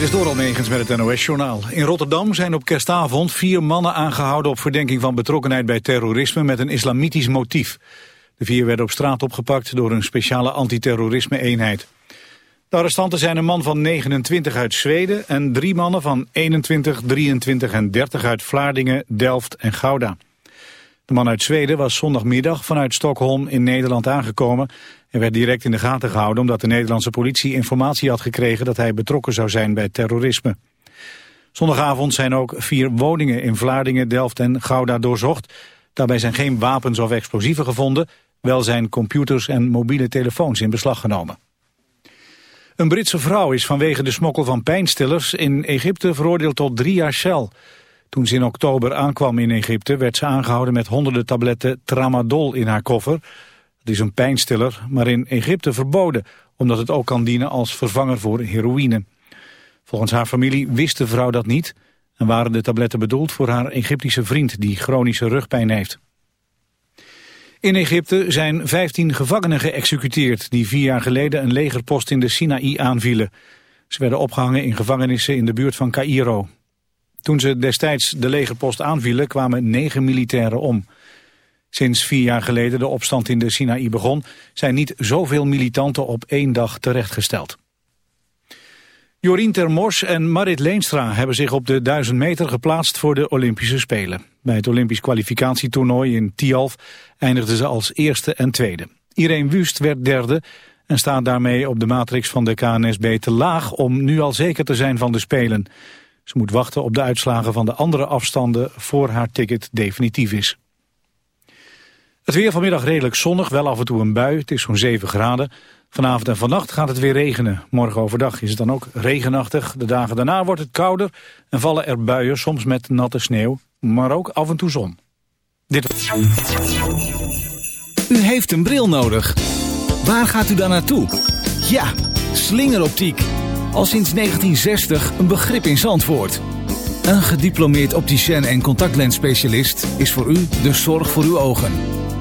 Dit is Doral Megens met het NOS-journaal. In Rotterdam zijn op kerstavond vier mannen aangehouden... op verdenking van betrokkenheid bij terrorisme met een islamitisch motief. De vier werden op straat opgepakt door een speciale antiterrorisme-eenheid. De arrestanten zijn een man van 29 uit Zweden... en drie mannen van 21, 23 en 30 uit Vlaardingen, Delft en Gouda. De man uit Zweden was zondagmiddag vanuit Stockholm in Nederland aangekomen... en werd direct in de gaten gehouden omdat de Nederlandse politie informatie had gekregen... dat hij betrokken zou zijn bij terrorisme. Zondagavond zijn ook vier woningen in Vlaardingen, Delft en Gouda doorzocht. Daarbij zijn geen wapens of explosieven gevonden... wel zijn computers en mobiele telefoons in beslag genomen. Een Britse vrouw is vanwege de smokkel van pijnstillers in Egypte veroordeeld tot drie jaar cel... Toen ze in oktober aankwam in Egypte werd ze aangehouden met honderden tabletten tramadol in haar koffer. Is een pijnstiller, maar in Egypte verboden, omdat het ook kan dienen als vervanger voor heroïne. Volgens haar familie wist de vrouw dat niet en waren de tabletten bedoeld voor haar Egyptische vriend die chronische rugpijn heeft. In Egypte zijn 15 gevangenen geëxecuteerd die vier jaar geleden een legerpost in de Sinaï aanvielen. Ze werden opgehangen in gevangenissen in de buurt van Cairo. Toen ze destijds de legerpost aanvielen kwamen negen militairen om. Sinds vier jaar geleden de opstand in de Sinaï begon... zijn niet zoveel militanten op één dag terechtgesteld. Jorien Termors en Marit Leenstra hebben zich op de 1000 meter geplaatst voor de Olympische Spelen. Bij het Olympisch kwalificatietoernooi in Tialf eindigden ze als eerste en tweede. Irene Wust werd derde en staat daarmee op de matrix van de KNSB te laag om nu al zeker te zijn van de Spelen. Ze moet wachten op de uitslagen van de andere afstanden voor haar ticket definitief is. Het weer vanmiddag redelijk zonnig, wel af en toe een bui. Het is zo'n 7 graden. Vanavond en vannacht gaat het weer regenen. Morgen overdag is het dan ook regenachtig. De dagen daarna wordt het kouder en vallen er buien, soms met natte sneeuw. Maar ook af en toe zon. U heeft een bril nodig. Waar gaat u dan naartoe? Ja, slingeroptiek al sinds 1960 een begrip in Zandvoort. Een gediplomeerd opticien en contactlensspecialist is voor u de zorg voor uw ogen.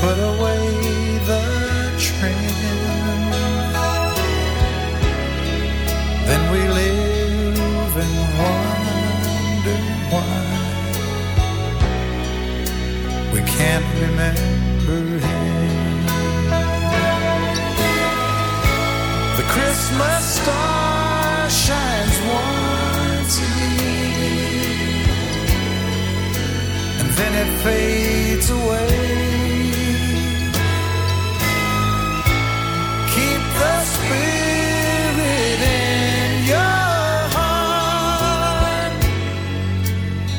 put away the trend. Then we live and wonder why we can't remember him. The Christmas star shines once a year, and then it fades away.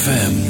ZFM.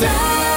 down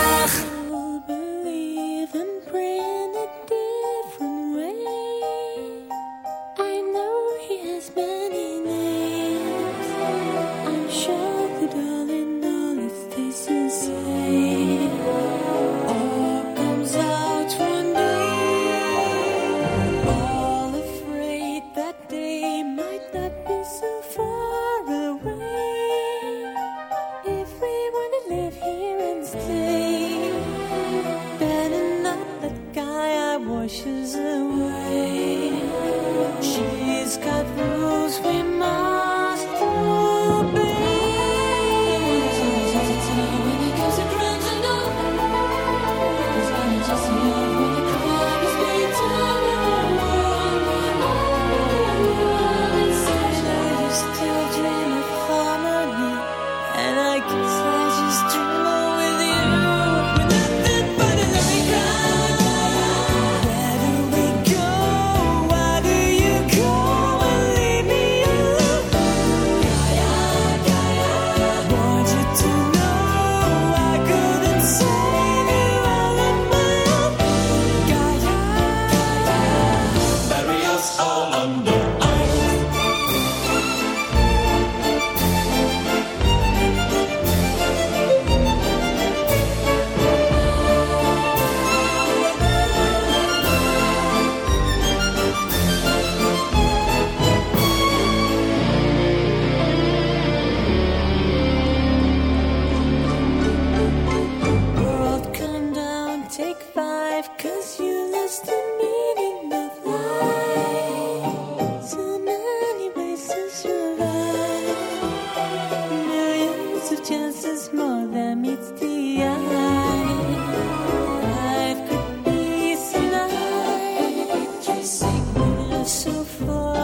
so.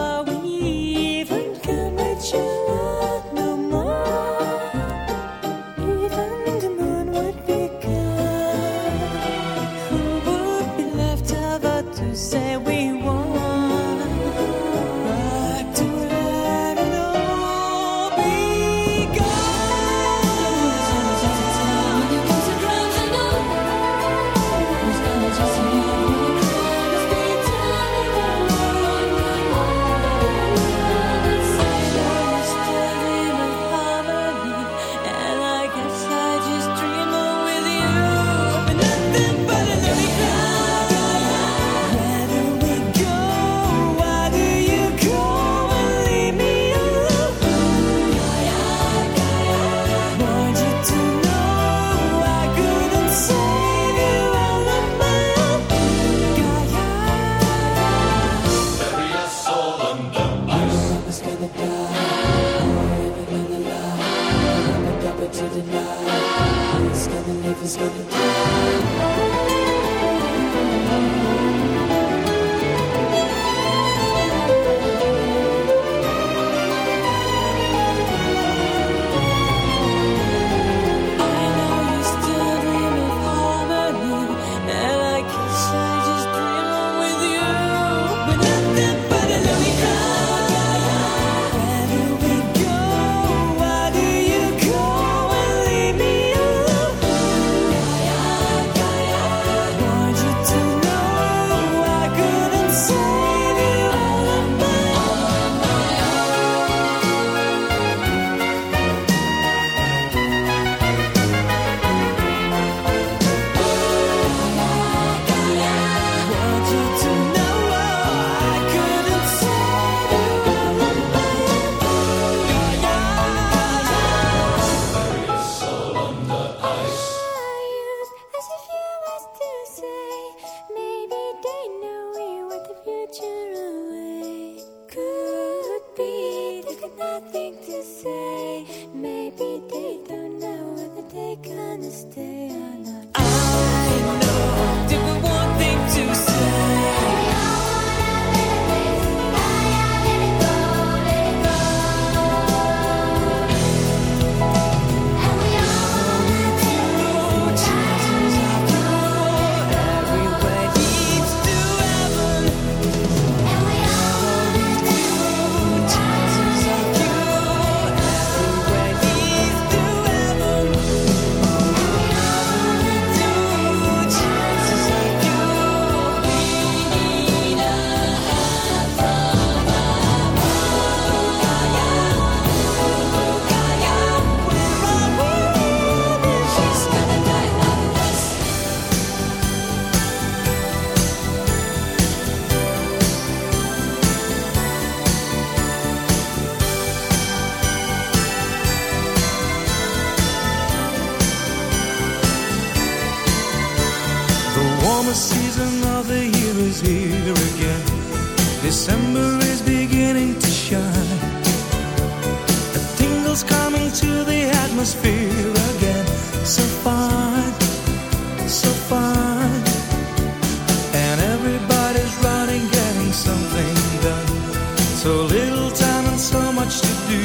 So little time and so much to do.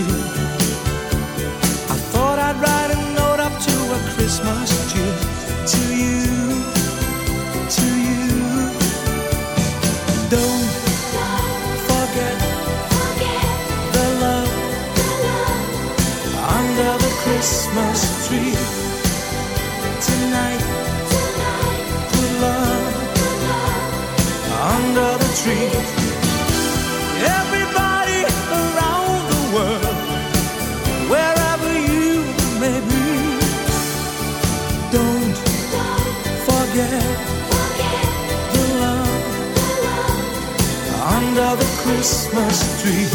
I thought I'd write a note up to a Christmas tune. see.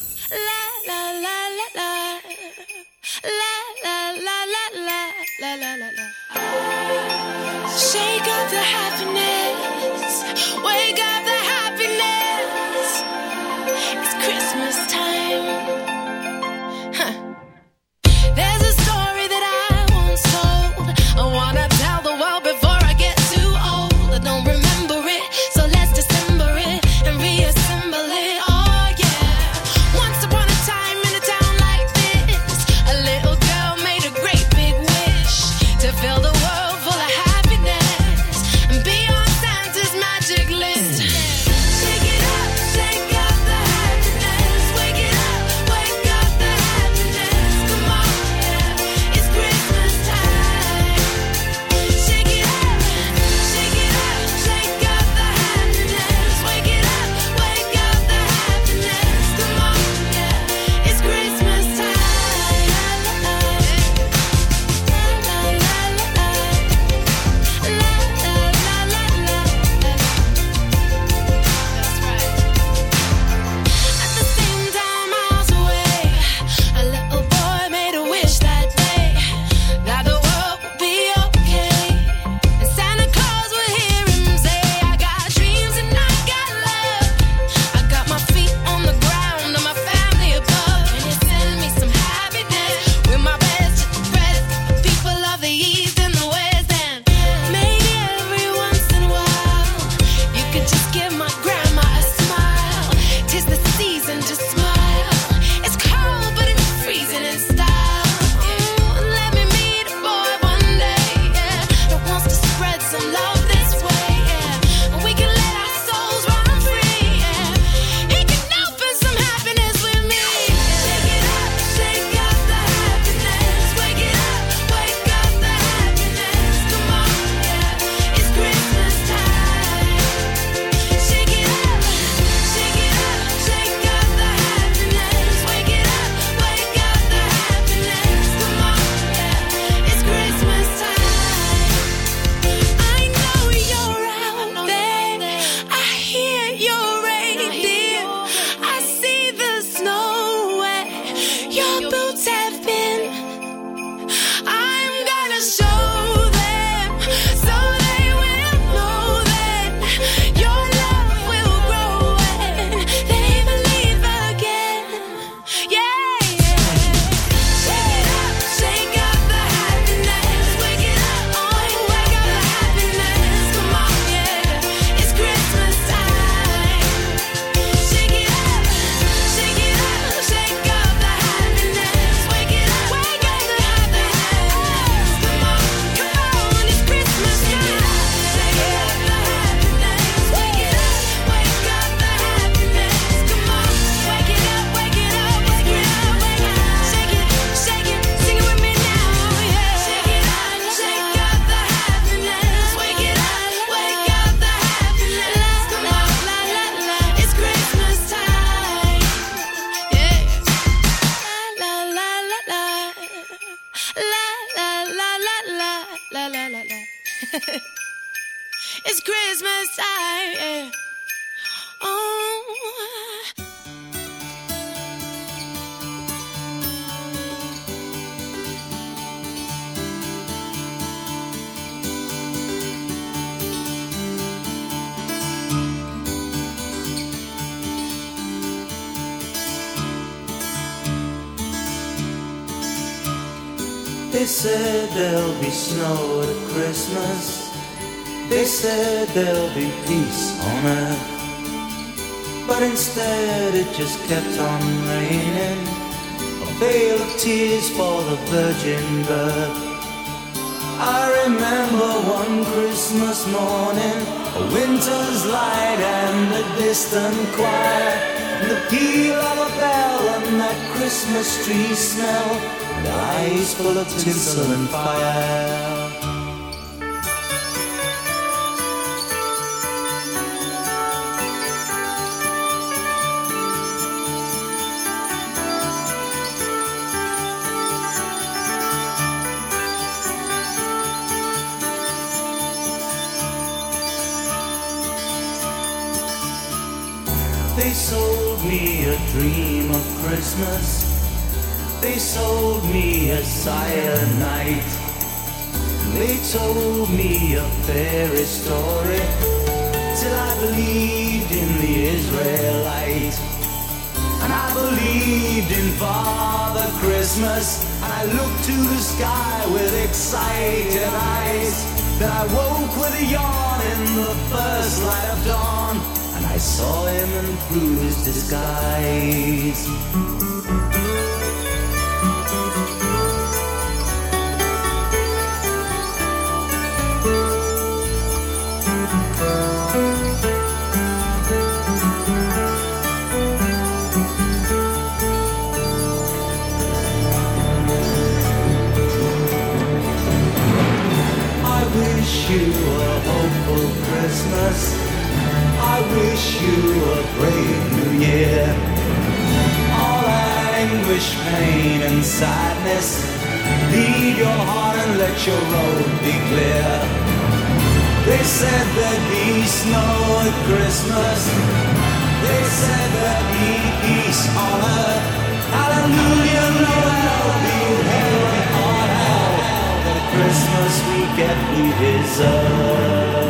Distant choir, and the peal of a bell and that Christmas tree smell, and eyes full of tinsel and fire. Dream of Christmas. They sold me a silent night. They told me a fairy story till I believed in the Israelite. And I believed in Father Christmas. And I looked to the sky with excited eyes. Then I woke with a yawn in the first light of dawn. Saw him and through his disguise. I wish you a hopeful Christmas. Wish you a brave new year. All anguish, pain, and sadness. Leave your heart and let your road be clear. They said there'd be snow at Christmas. They said there'd be peace on earth. Hallelujah, Noel, be heaven on hell. The Christmas we get we deserve.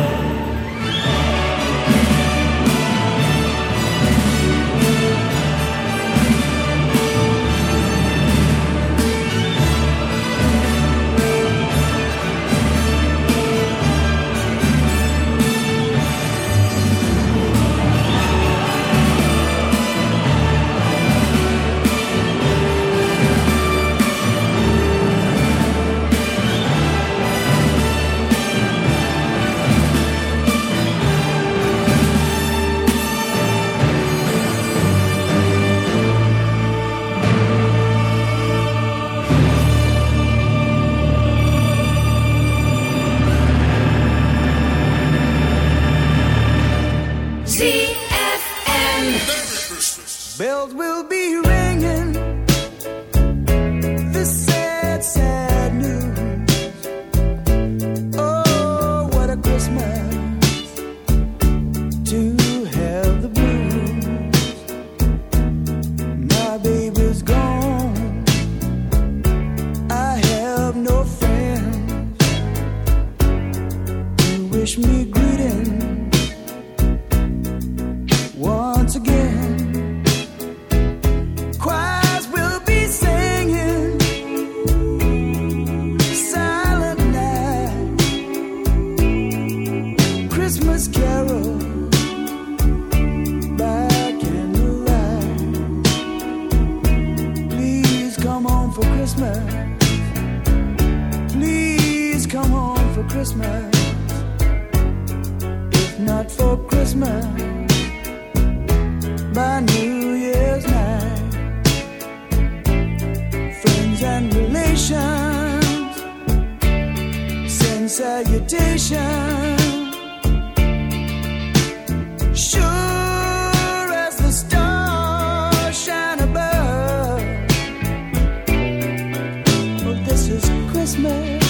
Oh, is Christmas.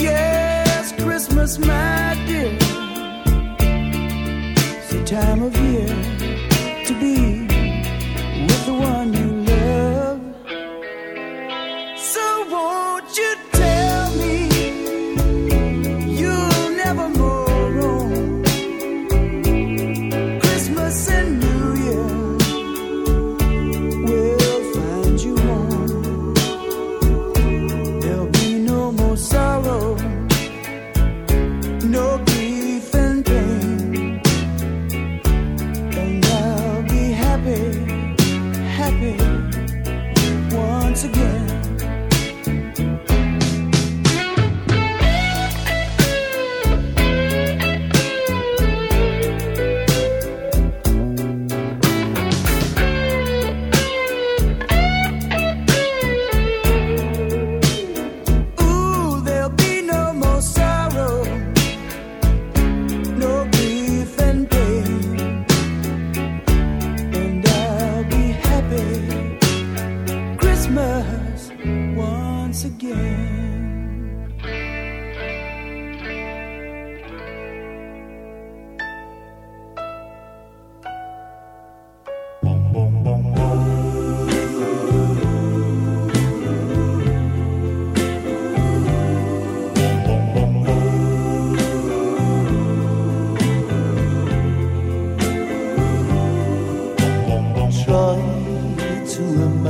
Yes, Christmas. Christmas, my dear, it's the time of year to be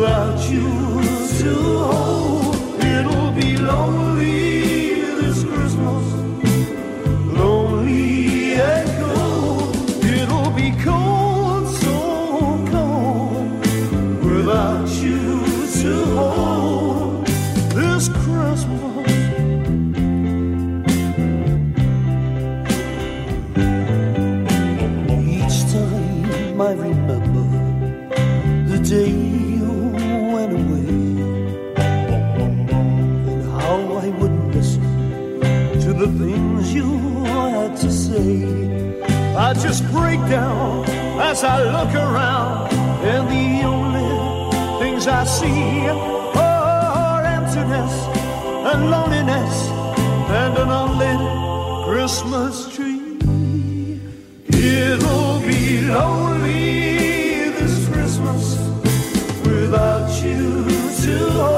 without you to hold. It'll be lonely I just break down as I look around, and the only things I see are emptiness and loneliness and an unlit Christmas tree. It'll be lonely this Christmas without you to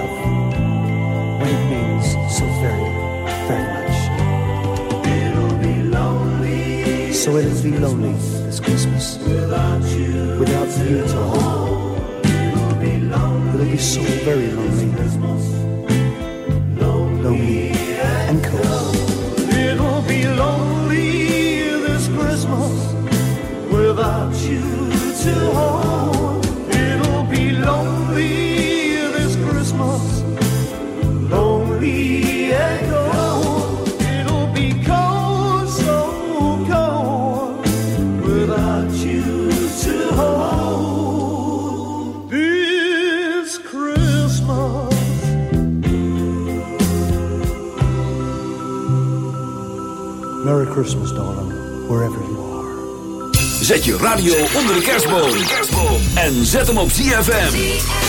So it'll be lonely this Christmas without you, without you. It'll be so very lonely Christmas, darling, wherever you are. Zet je radio onder de kerstboom. En zet hem op ZFM.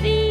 Feel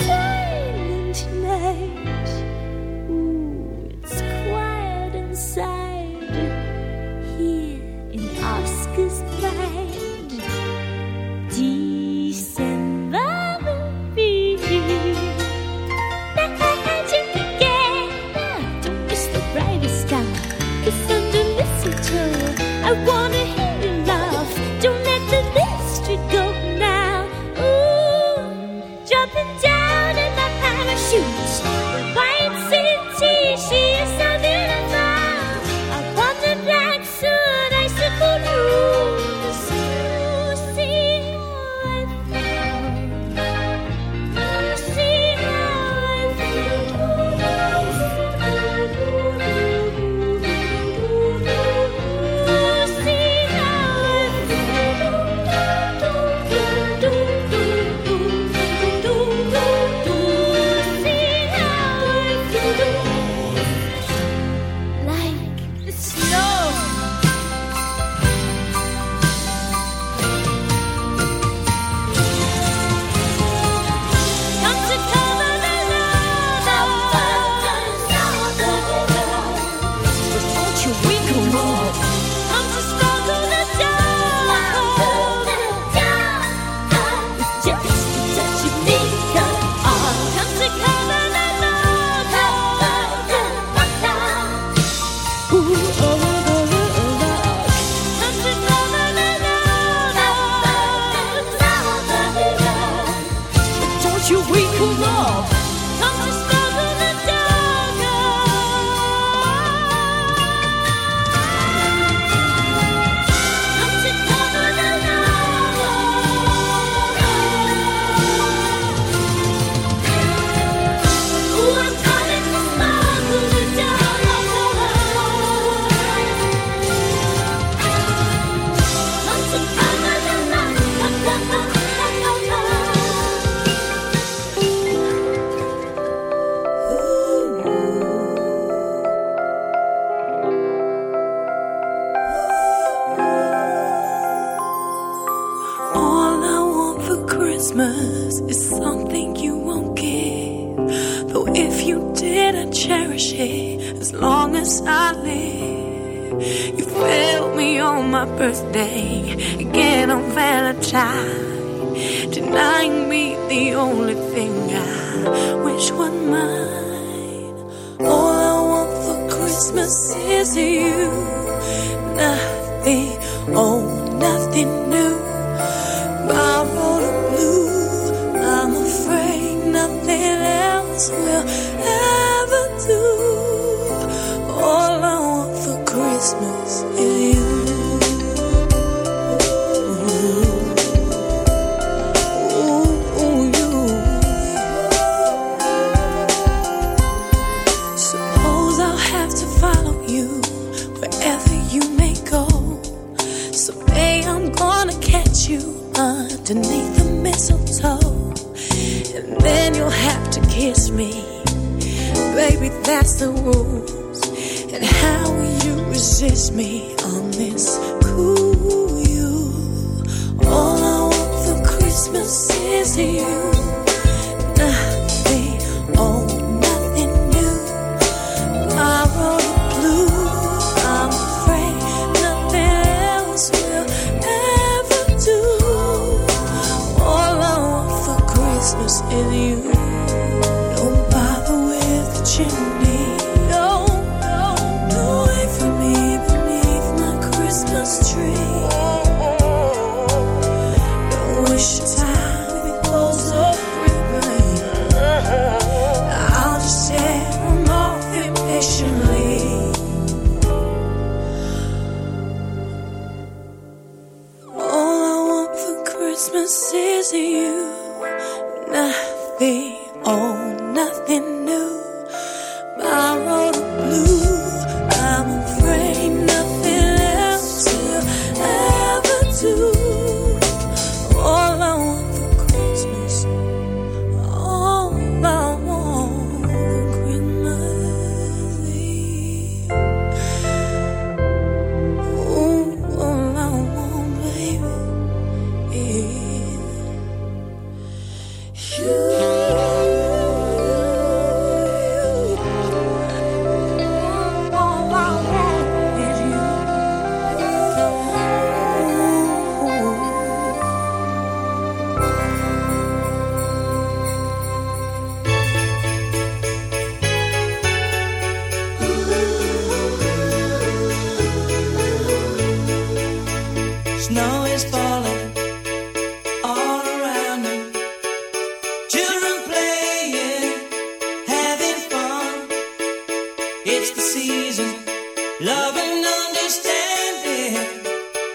into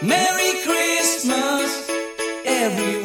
Merry Christmas, everyone.